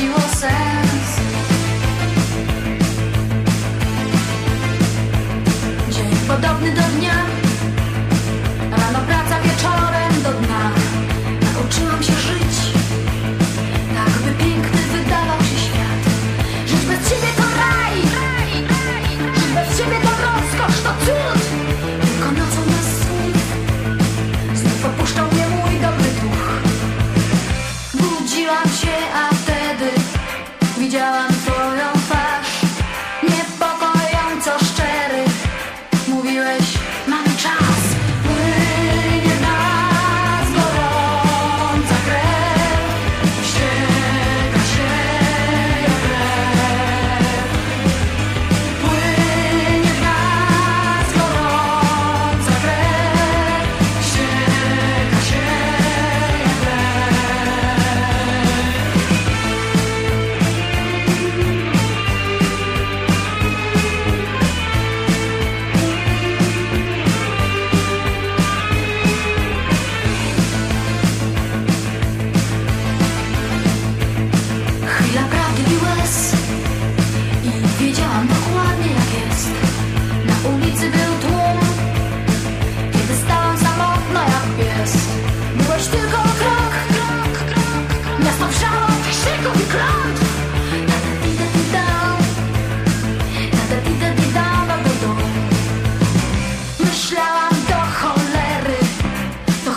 she will say.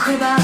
chyba